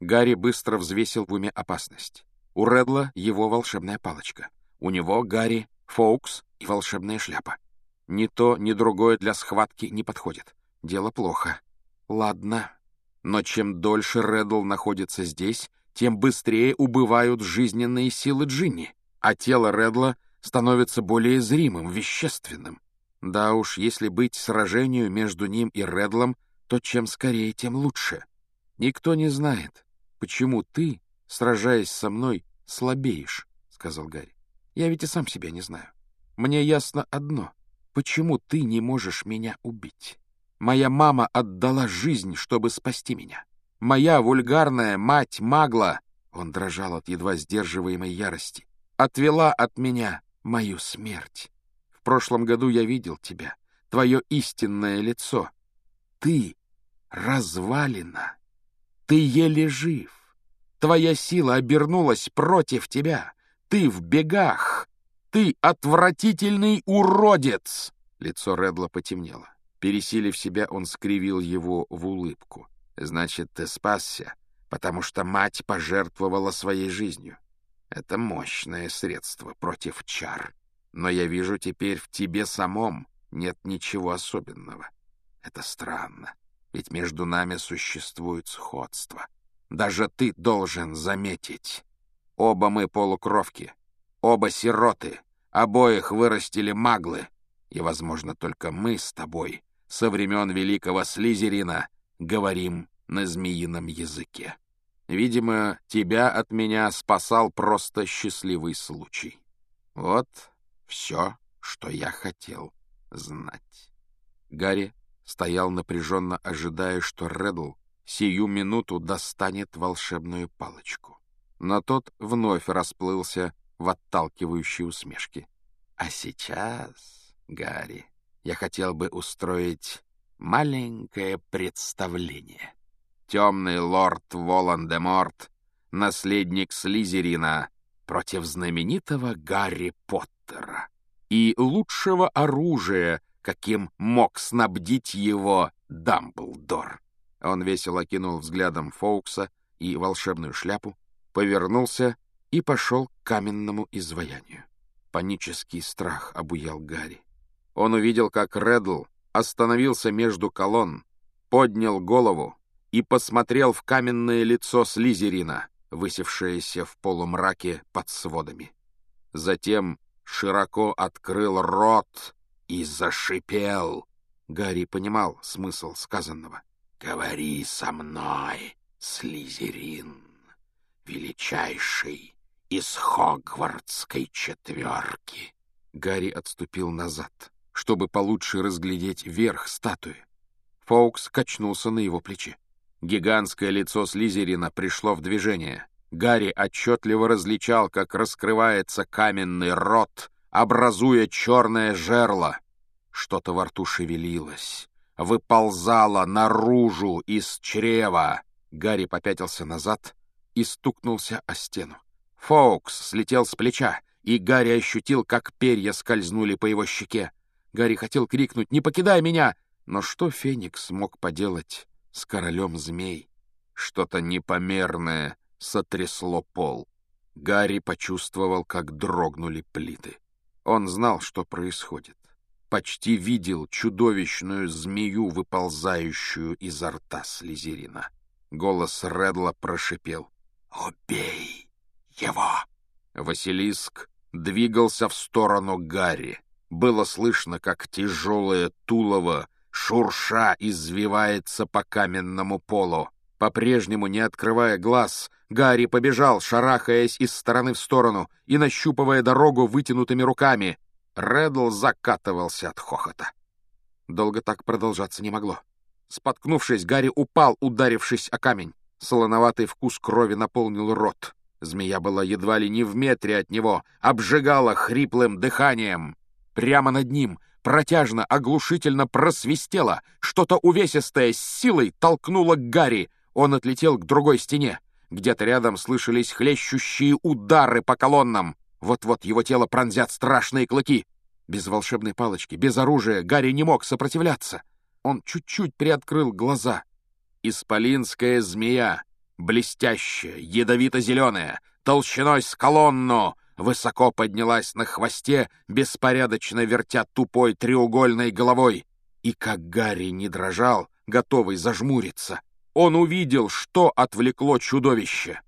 Гарри быстро взвесил в уме опасность. У Редла его волшебная палочка. У него, Гарри, Фоукс и волшебная шляпа. Ни то, ни другое для схватки не подходит. Дело плохо. Ладно. Но чем дольше Реддл находится здесь, тем быстрее убывают жизненные силы Джинни, а тело Редла становится более зримым, вещественным. Да уж, если быть сражению между ним и Редлом, то чем скорее, тем лучше. Никто не знает, почему ты, сражаясь со мной, слабеешь, — сказал Гарри. Я ведь и сам себя не знаю. Мне ясно одно. Почему ты не можешь меня убить? Моя мама отдала жизнь, чтобы спасти меня. Моя вульгарная мать Магла, он дрожал от едва сдерживаемой ярости, отвела от меня мою смерть. В прошлом году я видел тебя, твое истинное лицо. Ты развалина. Ты еле жив. Твоя сила обернулась против тебя. Ты в бегах. Ты отвратительный уродец!» Лицо Редла потемнело. Пересилив себя, он скривил его в улыбку. «Значит, ты спасся, потому что мать пожертвовала своей жизнью. Это мощное средство против чар. Но я вижу теперь в тебе самом нет ничего особенного. Это странно, ведь между нами существует сходство. Даже ты должен заметить. Оба мы полукровки, оба сироты, обоих вырастили маглы, и, возможно, только мы с тобой со времен великого Слизерина говорим на змеином языке. Видимо, тебя от меня спасал просто счастливый случай. Вот все, что я хотел знать. Гарри стоял напряженно, ожидая, что Реддл сию минуту достанет волшебную палочку. Но тот вновь расплылся в отталкивающей усмешке. «А сейчас, Гарри, я хотел бы устроить маленькое представление. Темный лорд Волан-де-Морт, наследник Слизерина, против знаменитого Гарри Поттера и лучшего оружия, каким мог снабдить его Дамблдор. Он весело кинул взглядом Фоукса и волшебную шляпу, повернулся и пошел к каменному изваянию. Панический страх обуял Гарри. Он увидел, как Реддл остановился между колонн, поднял голову и посмотрел в каменное лицо Слизерина, высевшееся в полумраке под сводами. Затем широко открыл рот и зашипел. Гарри понимал смысл сказанного. «Говори со мной, Слизерин, величайший из Хогвартской четверки». Гарри отступил назад, чтобы получше разглядеть верх статуи. Фоукс качнулся на его плече. Гигантское лицо Слизерина пришло в движение. Гарри отчетливо различал, как раскрывается каменный рот, образуя черное жерло. Что-то во рту шевелилось выползала наружу из чрева. Гарри попятился назад и стукнулся о стену. Фоукс слетел с плеча, и Гарри ощутил, как перья скользнули по его щеке. Гарри хотел крикнуть «Не покидай меня!» Но что Феникс мог поделать с королем змей? Что-то непомерное сотрясло пол. Гарри почувствовал, как дрогнули плиты. Он знал, что происходит почти видел чудовищную змею, выползающую изо рта Слизерина. Голос Редла прошипел. «Убей его!» Василиск двигался в сторону Гарри. Было слышно, как тяжелое тулово, шурша, извивается по каменному полу. По-прежнему, не открывая глаз, Гарри побежал, шарахаясь из стороны в сторону и нащупывая дорогу вытянутыми руками — Реддл закатывался от хохота. Долго так продолжаться не могло. Споткнувшись, Гарри упал, ударившись о камень. Солоноватый вкус крови наполнил рот. Змея была едва ли не в метре от него, обжигала хриплым дыханием. Прямо над ним протяжно, оглушительно просвистело. Что-то увесистое с силой толкнуло Гарри. Он отлетел к другой стене. Где-то рядом слышались хлещущие удары по колоннам. Вот-вот его тело пронзят страшные клыки. Без волшебной палочки, без оружия Гарри не мог сопротивляться. Он чуть-чуть приоткрыл глаза. Исполинская змея блестящая, ядовито-зеленая, толщиной с колонну, высоко поднялась на хвосте, беспорядочно вертя тупой треугольной головой. И как Гарри не дрожал, готовый зажмуриться, он увидел, что отвлекло чудовище.